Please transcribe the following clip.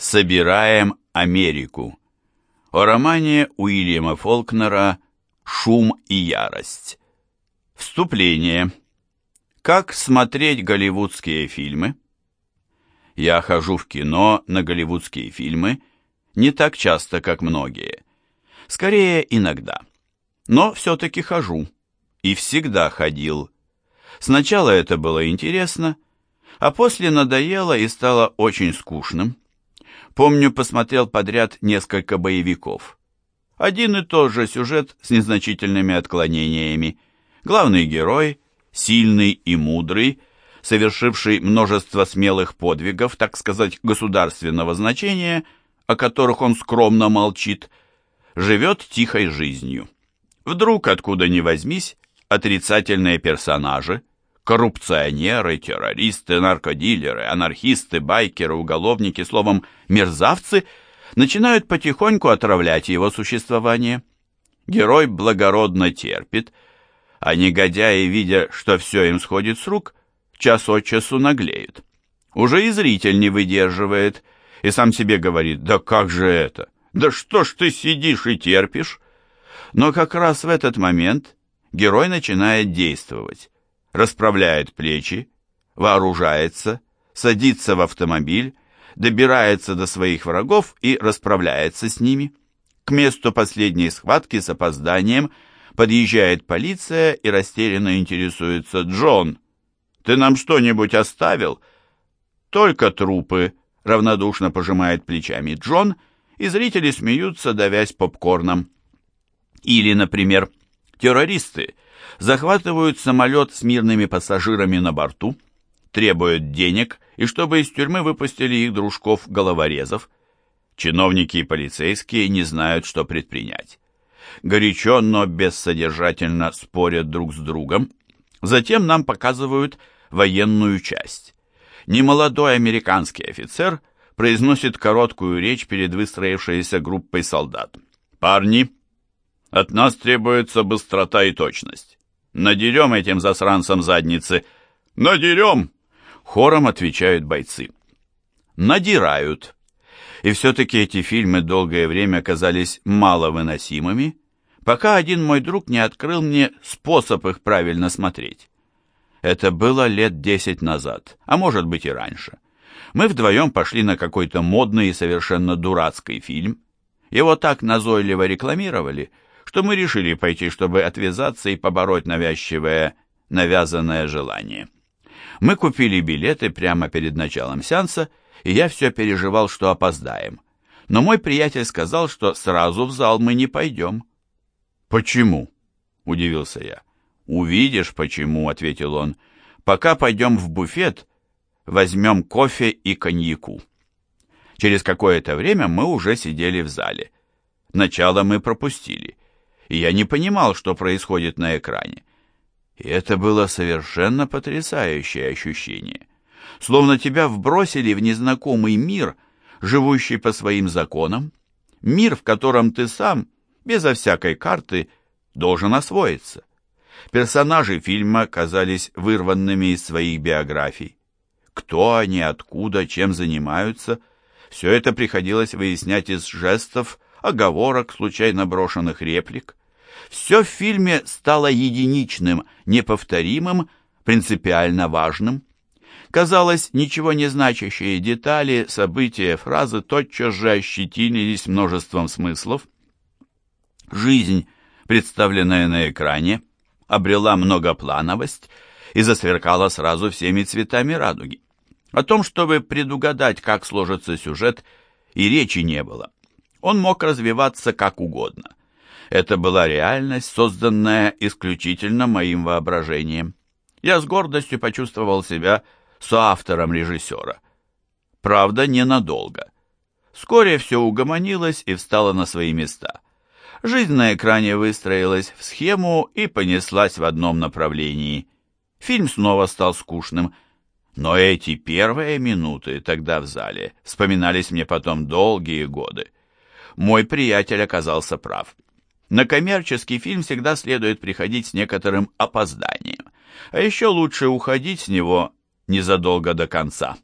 Собираем Америку. О романе Уильяма Фолкнера «Шум и ярость». Вступление. Как смотреть голливудские фильмы? Я хожу в кино на голливудские фильмы не так часто, как многие. Скорее, иногда. Но все-таки хожу. И всегда ходил. Сначала это было интересно, а после надоело и стало очень скучным. Помню, посмотрел подряд несколько боевиков. Один и тот же сюжет с незначительными отклонениями. Главный герой, сильный и мудрый, совершивший множество смелых подвигов, так сказать, государственного значения, о которых он скромно молчит, живет тихой жизнью. Вдруг, откуда ни возьмись, отрицательные персонажи, коррупционеры, террористы, наркодилеры, анархисты, байкеры, уголовники, словом, мерзавцы, начинают потихоньку отравлять его существование. Герой благородно терпит, а негодяи, видя, что все им сходит с рук, час от часу наглеют. Уже и зритель не выдерживает, и сам себе говорит, да как же это, да что ж ты сидишь и терпишь? Но как раз в этот момент герой начинает действовать расправляет плечи, вооружается, садится в автомобиль, добирается до своих врагов и расправляется с ними. К месту последней схватки с опозданием подъезжает полиция и растерянно интересуется «Джон, ты нам что-нибудь оставил?» «Только трупы», — равнодушно пожимает плечами Джон, и зрители смеются, давясь попкорном. Или, например, террористы захватывают самолет с мирными пассажирами на борту, требуют денег и чтобы из тюрьмы выпустили их дружков-головорезов. Чиновники и полицейские не знают, что предпринять. Горячо, но бессодержательно спорят друг с другом. Затем нам показывают военную часть. Немолодой американский офицер произносит короткую речь перед выстроившейся группой солдат. «Парни, от нас требуется быстрота и точность. Надерем этим засранцам задницы. Надерем! Хором отвечают бойцы. Надирают. И все-таки эти фильмы долгое время казались маловыносимыми, пока один мой друг не открыл мне способ их правильно смотреть. Это было лет десять назад, а может быть и раньше. Мы вдвоем пошли на какой-то модный и совершенно дурацкий фильм. Его так назойливо рекламировали, что мы решили пойти, чтобы отвязаться и побороть навязчивое, навязанное желание. Мы купили билеты прямо перед началом сеанса, и я все переживал, что опоздаем. Но мой приятель сказал, что сразу в зал мы не пойдем. «Почему?» — удивился я. «Увидишь, почему», — ответил он. «Пока пойдем в буфет, возьмем кофе и коньяку». Через какое-то время мы уже сидели в зале. Начало мы пропустили и я не понимал, что происходит на экране. И это было совершенно потрясающее ощущение. Словно тебя вбросили в незнакомый мир, живущий по своим законам, мир, в котором ты сам, безо всякой карты, должен освоиться. Персонажи фильма казались вырванными из своих биографий. Кто они, откуда, чем занимаются, все это приходилось выяснять из жестов, оговорок, случайно брошенных реплик. Все в фильме стало единичным, неповторимым, принципиально важным. Казалось, ничего не значащие детали, события, фразы тотчас же ощетинились множеством смыслов. Жизнь, представленная на экране, обрела многоплановость и засверкала сразу всеми цветами радуги. О том, чтобы предугадать, как сложится сюжет, и речи не было. Он мог развиваться как угодно. Это была реальность, созданная исключительно моим воображением. Я с гордостью почувствовал себя соавтором режиссера. Правда, ненадолго. Вскоре все угомонилось и встало на свои места. Жизнь на экране выстроилась в схему и понеслась в одном направлении. Фильм снова стал скучным, но эти первые минуты тогда в зале вспоминались мне потом долгие годы. Мой приятель оказался прав. На коммерческий фильм всегда следует приходить с некоторым опозданием, а еще лучше уходить с него незадолго до конца.